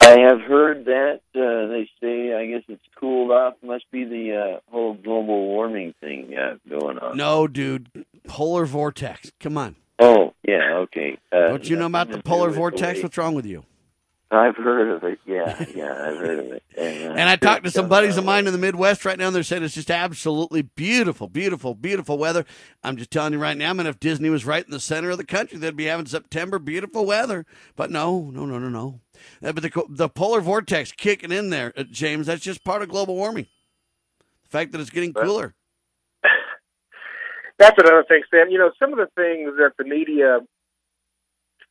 Speaker 3: I have heard that. Uh, they say, I guess it's cooled off. Must be the uh, whole global warming thing uh, going on.
Speaker 2: No, dude. Polar vortex. Come on.
Speaker 3: Oh, yeah, okay.
Speaker 2: Uh, Don't you know about the polar vortex? What's wrong with you?
Speaker 3: I've heard of it. Yeah, yeah, I've heard of it.
Speaker 2: And, uh, and I talked to some buddies of mine in the Midwest right now, and they're saying it's just absolutely beautiful, beautiful, beautiful weather. I'm just telling you right now, I mean, if Disney was right in the center of the country, they'd be having September beautiful weather. But no, no, no, no, no. Uh, but the, the polar vortex kicking in there, uh, James, that's just part of global warming. The fact that it's getting cooler
Speaker 4: that's another thing, Sam. You know, some of the things that the media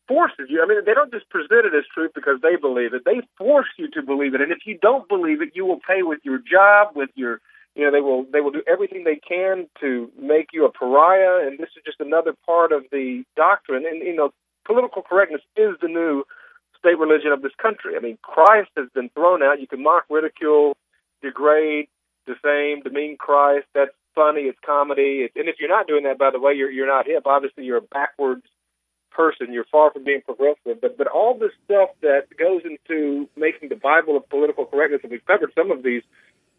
Speaker 4: forces you. I mean, they don't just present it as truth because they believe it. They force you to believe it, and if you don't believe it, you will pay with your job, with your you know they will they will do everything they can to make you a pariah and this is just another part of the doctrine and you know political correctness is the new state religion of this country i mean christ has been thrown out you can mock ridicule degrade defame demean christ that's funny, it's comedy, it's, and if you're not doing that, by the way, you're you're not hip. Obviously, you're a backwards person. You're far from being progressive. But but all this stuff that goes into making the Bible of political correctness, and we've covered some of these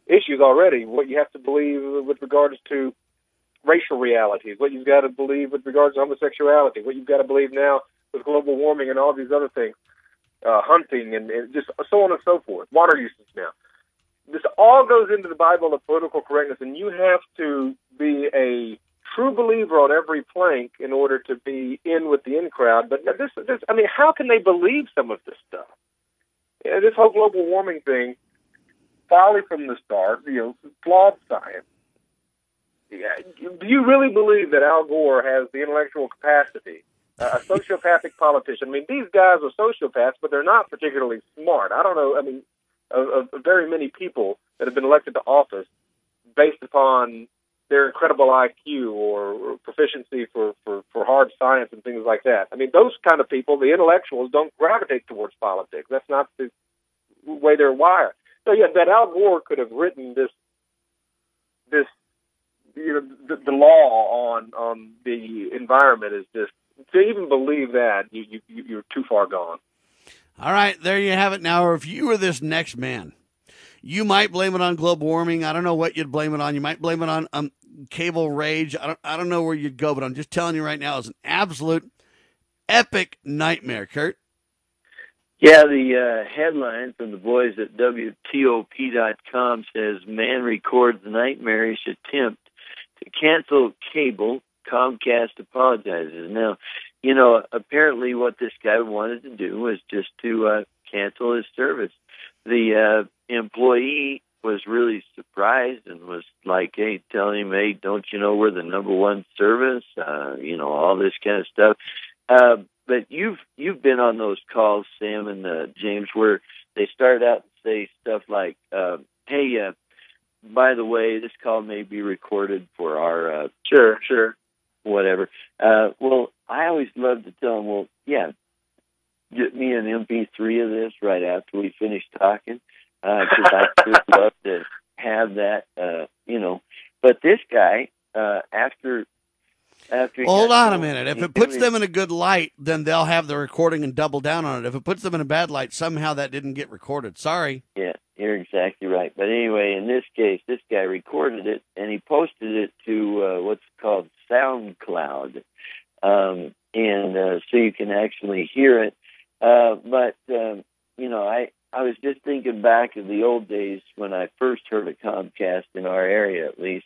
Speaker 4: issues already. What you have to believe with regards to racial realities, what you've got to believe with regards to homosexuality, what you've got to believe now with global warming and all these other things, uh, hunting and, and just so on and so forth, water usage now this all goes into the Bible of political correctness, and you have to be a true believer on every plank in order to be in with the in crowd. But this, this I mean, how can they believe some of this stuff? Yeah, this whole global warming thing, folly from the start, you know, flawed science. Yeah, do you really believe that Al Gore has the intellectual capacity? Uh, a sociopathic politician. I mean, these guys are sociopaths, but they're not particularly smart. I don't know. I mean, of, of very many people that have been elected to office based upon their incredible IQ or, proficiency for, for, for hard science and things like that. I mean, those kind of people, the intellectuals, don't gravitate towards politics. That's not the way they're wired. So yeah, that Al Gore could have written this this you know the, the law on on the environment is just to even believe that you, you you're too far gone.
Speaker 2: All right, there you have it. Now, if you were this next man, you might blame it on global warming. I don't know what you'd blame it on. You might blame it on um, cable rage. I don't, I don't know where you'd go, but I'm just telling you right now, it's an absolute epic nightmare, Kurt.
Speaker 3: Yeah, the uh, headline from the boys at WTOP.com says Man records nightmarish attempt to cancel cable. Comcast apologizes. Now, you know, apparently what this guy wanted to do was just to uh, cancel his service. The uh, employee was really surprised and was like, "Hey, tell him, hey, don't you know we're the number one service? Uh, you know, all this kind of stuff." Uh, but you've you've been on those calls, Sam and uh, James, where they start out and say stuff like, uh, "Hey, uh, by the way, this call may be recorded for our uh,
Speaker 4: sure, sure,
Speaker 3: whatever." Uh, well, I always love to tell them, "Well, yeah, get me an MP3 of this right after we finish talking." because uh, I would love to have that, uh, you know. But this guy, uh, after after
Speaker 2: hold on a minute, if it puts them in a good light, then they'll have the recording and double down on it. If it puts them in a bad light, somehow that didn't get recorded. Sorry.
Speaker 3: Yeah, you're exactly right. But anyway, in this case, this guy recorded it and he posted it to uh, what's called SoundCloud, um, and uh, so you can actually hear it. Uh, but um, you know, I I was just thinking back of the old days when I first heard of Comcast in our area, at least,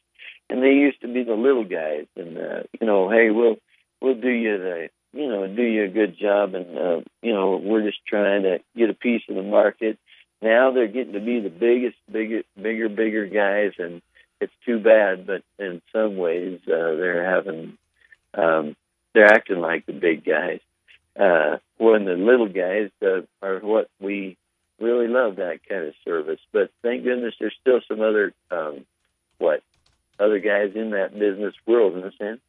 Speaker 3: and they used to be the little guys, and uh, you know, hey, we'll we'll do you the you know do you a good job, and uh, you know, we're just trying to get a piece of the market. Now they're getting to be the biggest, bigger, bigger, bigger guys, and it's too bad. But in some ways, uh, they're having um, they're acting like the big guys. Uh, when the little guys uh, are what we really love that kind of service. But thank goodness there's still some other um, what other guys in that business world, in a sense.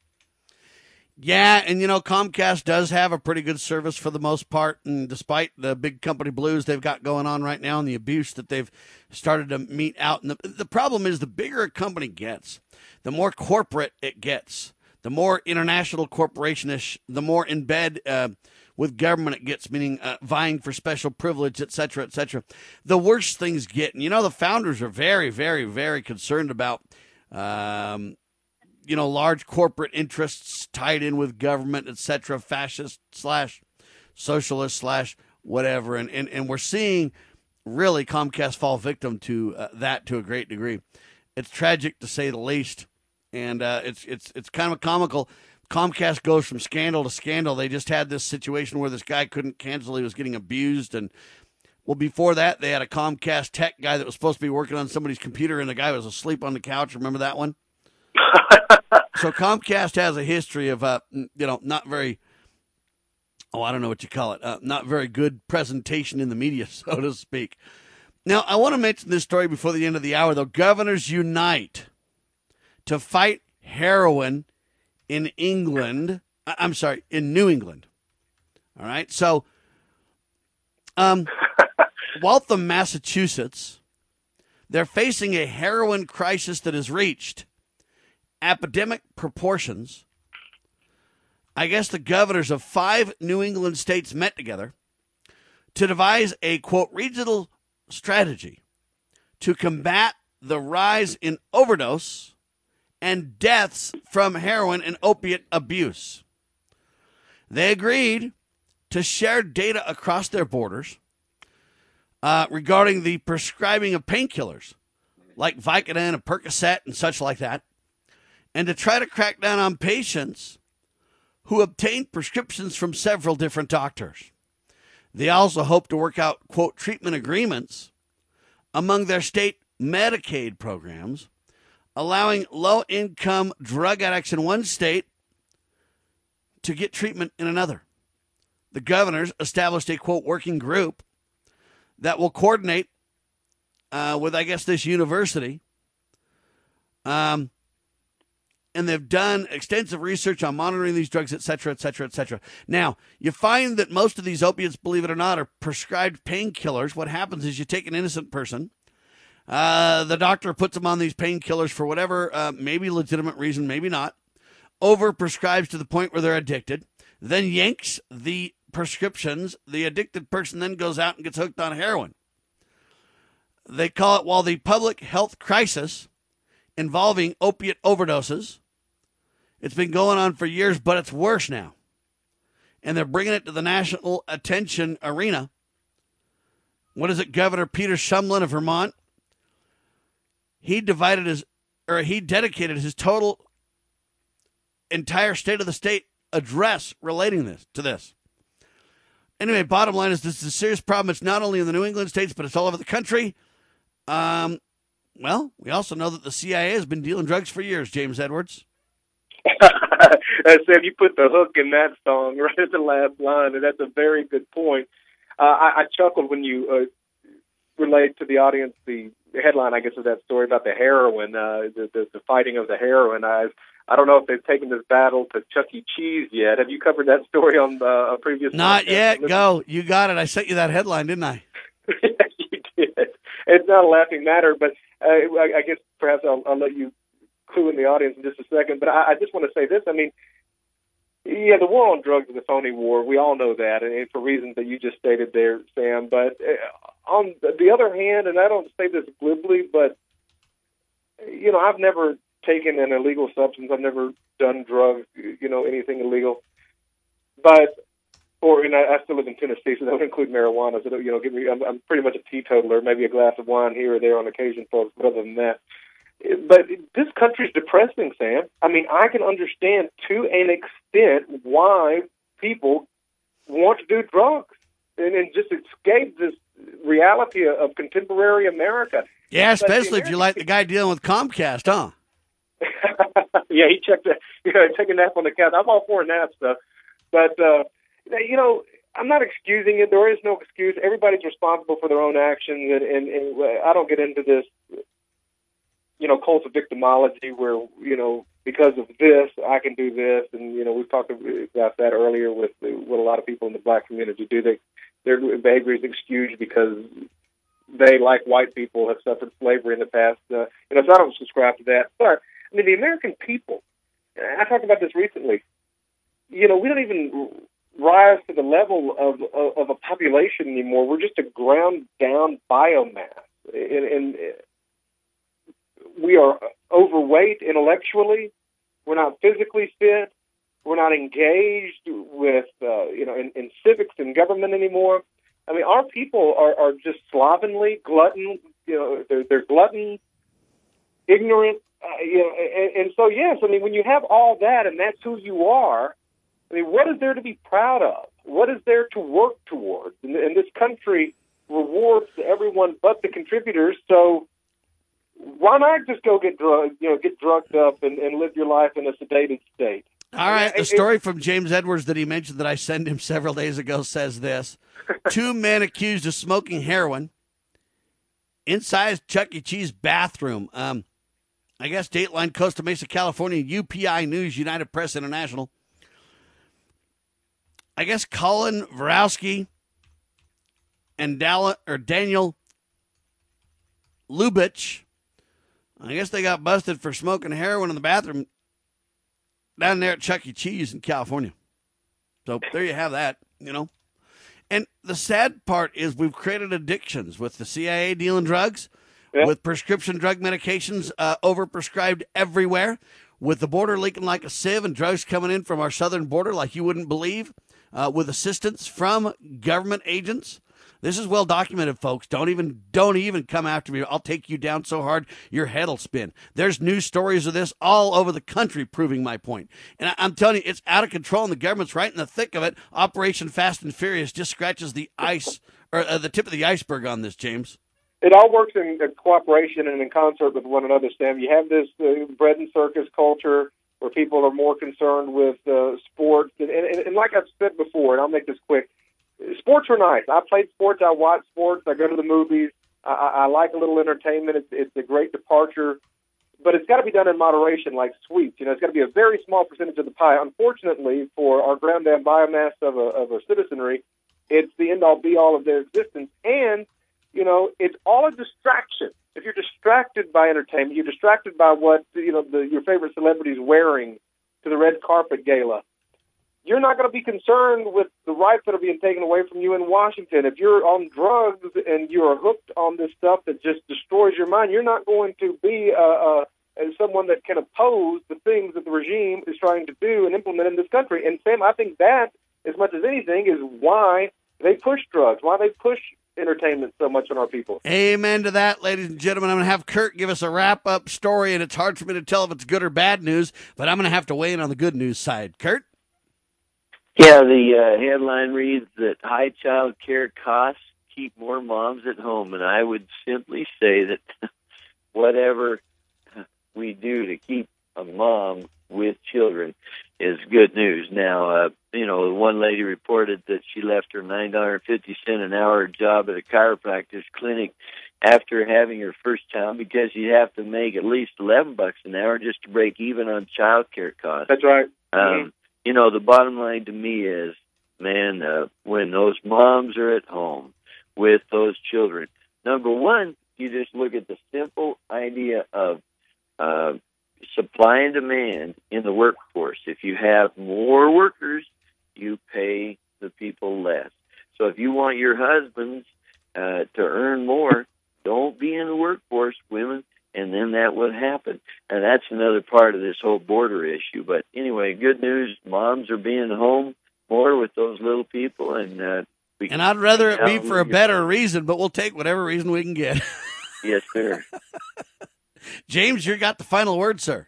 Speaker 2: Yeah, and you know Comcast does have a pretty good service for the most part, and despite the big company blues they've got going on right now and the abuse that they've started to mete out, and the, the problem is the bigger a company gets, the more corporate it gets, the more international corporationish, the more in bed uh, with government it gets, meaning uh, vying for special privilege, et cetera, et cetera. The worse things get. And, you know, the founders are very, very, very concerned about, um, you know, large corporate interests tied in with government, et cetera, fascist slash socialist slash whatever. And, and, and we're seeing really Comcast fall victim to uh, that to a great degree. It's tragic to say the least. And uh, it's it's it's kind of comical Comcast goes from scandal to scandal. They just had this situation where this guy couldn't cancel; he was getting abused, and well, before that, they had a Comcast tech guy that was supposed to be working on somebody's computer, and the guy was asleep on the couch. Remember that one? so Comcast has a history of, uh, you know, not very. Oh, I don't know what you call it. Uh, not very good presentation in the media, so to speak. Now, I want to mention this story before the end of the hour, though. Governors unite to fight heroin in England. I'm sorry, in New England. All right. So, um, Waltham, Massachusetts, they're facing a heroin crisis that has reached epidemic proportions. I guess the governors of five New England states met together to devise a quote regional strategy to combat the rise in overdose and deaths from heroin and opiate abuse. They agreed to share data across their borders uh, regarding the prescribing of painkillers like Vicodin and Percocet and such like that, and to try to crack down on patients who obtained prescriptions from several different doctors. They also hope to work out, quote, treatment agreements among their state Medicaid programs allowing low income drug addicts in one state to get treatment in another. The governors established a quote working group that will coordinate uh, with, I guess, this university um, and they've done extensive research on monitoring these drugs, et cetera, et cetera, et cetera. Now, you find that most of these opiates, believe it or not, are prescribed painkillers. What happens is you take an innocent person, uh, the doctor puts them on these painkillers for whatever, uh, maybe legitimate reason, maybe not, over prescribes to the point where they're addicted, then yanks the prescriptions. The addicted person then goes out and gets hooked on heroin. They call it while the public health crisis involving opiate overdoses. It's been going on for years, but it's worse now. And they're bringing it to the national attention arena. What is it, Governor Peter Shumlin of Vermont? He divided his, or he dedicated his total entire state of the state address relating this to this. Anyway, bottom line is this is a serious problem. It's not only in the New England states, but it's all over the country. Um, well, we also know that the CIA has been dealing drugs for years, James Edwards.
Speaker 4: Sam, you put the hook in that song right at the last line, and that's a very good point. Uh, I, I chuckled when you uh, relayed to the audience the headline, I guess, of that story about the heroin, uh, the, the the fighting of the heroin. I I don't know if they've taken this battle to Chuck E. Cheese yet. Have you covered that story on uh, a previous?
Speaker 2: Not
Speaker 4: podcast?
Speaker 2: yet. Go. You got it. I sent you that headline, didn't I?
Speaker 4: you did. It's not a laughing matter, but uh, I, I guess perhaps I'll, I'll let you clue in the audience in just a second. But I, I just want to say this. I mean, yeah, the war on drugs is a phony war. We all know that, and for reasons that you just stated there, Sam. But uh, on the other hand, and I don't say this glibly, but you know, I've never taken an illegal substance. I've never done drugs, you know, anything illegal. But or and I, I still live in Tennessee, so that would include marijuana. So you know, give me, I'm, I'm pretty much a teetotaler. Maybe a glass of wine here or there on occasion, folks. But other than that, but this country's depressing, Sam. I mean, I can understand to an extent why people want to do drugs and, and just escape this reality of, contemporary America.
Speaker 2: Yeah, especially if you like the guy dealing with Comcast, huh?
Speaker 4: yeah, he checked. The, you know, take a nap on the couch. I'm all for a nap stuff, but uh, you know, I'm not excusing it. There is no excuse. Everybody's responsible for their own actions, and, and, and I don't get into this, you know, cult of victimology where you know because of this I can do this, and you know we've talked about that earlier with what a lot of people in the black community do. They their behavior is excused because they, like white people, have suffered slavery in the past. Uh, you I don't subscribe to that. But I mean, the American people. I talked about this recently. You know, we don't even rise to the level of, of, of a population anymore. We're just a ground down biomass, and, and we are overweight intellectually. We're not physically fit. We're not engaged with uh, you know in, in civics and government anymore. I mean, our people are, are just slovenly, glutton. You know, they're, they're glutton, ignorant. Uh, you know, and, and so yes, I mean, when you have all that and that's who you are, I mean, what is there to be proud of? What is there to work towards? And, and this country rewards everyone but the contributors. So why not just go get drugged, you know, get drugged up and, and live your life in a sedated state?
Speaker 2: All right. The story from James Edwards that he mentioned that I sent him several days ago says this Two men accused of smoking heroin inside Chuck E. Cheese bathroom. Um, I guess Dateline Costa Mesa, California, UPI News, United Press International. I guess Colin Varowski and Dal- or Daniel Lubitsch. I guess they got busted for smoking heroin in the bathroom down there at Chuck E. Cheese in California. So there you have that, you know. And the sad part is we've created addictions with the CIA dealing drugs, yeah. with prescription drug medications uh, overprescribed everywhere, with the border leaking like a sieve and drugs coming in from our southern border like you wouldn't believe, uh, with assistance from government agents. This is well documented, folks. Don't even don't even come after me. I'll take you down so hard your head'll spin. There's news stories of this all over the country proving my point. And I, am telling you, it's out of control, and the government's right in the thick of it. Operation Fast and Furious just scratches the ice or uh, the tip of the iceberg on this, James.
Speaker 4: It all works in cooperation and in concert with one another, Sam. You have this uh, bread and circus culture where people are more concerned with uh, sports. And, and, and like I've said before, and I'll make this quick, sports are nice. I played sports. I watch sports. I go to the movies. I, I like a little entertainment. It's, it's a great departure. but it's got to be done in moderation, like sweets. You know, it's got to be a very small percentage of the pie. Unfortunately, for our ground down biomass of a, of a citizenry, it's the end all be all of their existence, and you know, it's all a distraction. If you're distracted by entertainment, you're distracted by what you know the, your favorite celebrities wearing to the red carpet gala. You're not going to be concerned with the rights that are being taken away from you in Washington. If you're on drugs and you're hooked on this stuff that just destroys your mind, you're not going to be uh, uh, someone that can oppose the things that the regime is trying to do and implement in this country. And Sam, I think that, as much as anything, is why they push drugs, why they push entertainment so much on our people.
Speaker 2: Amen to that, ladies and gentlemen. I'm going to have Kurt give us a wrap up story, and it's hard for me to tell if it's good or bad news, but I'm going to have to weigh in on the good news side. Kurt?
Speaker 3: Yeah, the uh, headline reads that high child care costs keep more moms at home, and I would simply say that whatever we do to keep a mom with children is good news. Now, uh, you know, one lady reported that she left her nine dollar fifty cent an hour job at a chiropractor's clinic after having her first child because you have to make at least eleven bucks an hour just to break even on child care costs.
Speaker 4: That's right.
Speaker 3: Um. You know, the bottom line to me is, man, uh, when those moms are at home with those children, number one, you just look at the simple idea of uh, supply and demand in the workforce. If you have more workers, you pay the people less. So if you want your husbands uh, to earn more, don't be in the workforce, women, and then that would happen. And that's another part of this whole border issue. But anyway, good news: moms are being home more with those little people, and uh,
Speaker 2: and I'd rather it be for a better reason, but we'll take whatever reason we can get.
Speaker 3: yes, sir.
Speaker 2: James, you got the final word, sir.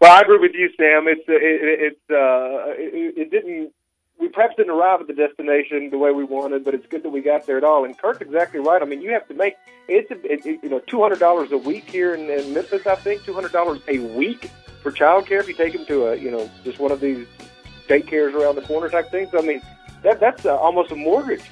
Speaker 4: Well, I agree with you, Sam. It's uh, it, it's uh, it, it didn't we perhaps didn't arrive at the destination the way we wanted, but it's good that we got there at all. And Kurt's exactly right. I mean, you have to make it's a, it, you know two hundred dollars a week here in, in Memphis. I think two hundred dollars a week for childcare if you take them to a you know just one of these daycares around the corner type things. So, I mean, that that's almost a mortgage.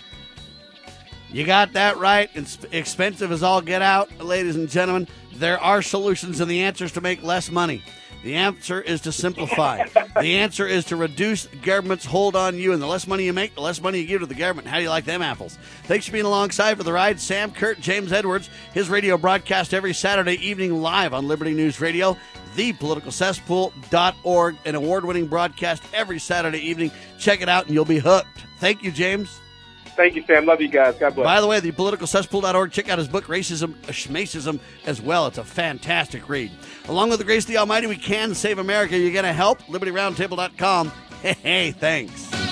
Speaker 2: You got that right. It's expensive as all get out, ladies and gentlemen. There are solutions and the answers to make less money. The answer is to simplify. the answer is to reduce government's hold on you. And the less money you make, the less money you give to the government. How do you like them apples? Thanks for being alongside for the ride. Sam Kurt, James Edwards, his radio broadcast every Saturday evening live on Liberty News Radio, thepoliticalcesspool.org, an award winning broadcast every Saturday evening. Check it out and you'll be hooked. Thank you, James.
Speaker 4: Thank you, Sam. Love you guys. God bless.
Speaker 2: By the way, the politicalcesspool.org. Check out his book, Racism, uh, Schmacism, as well. It's a fantastic read. Along with the grace of the Almighty, we can save America. You're going to help? LibertyRoundtable.com. Hey, hey, thanks.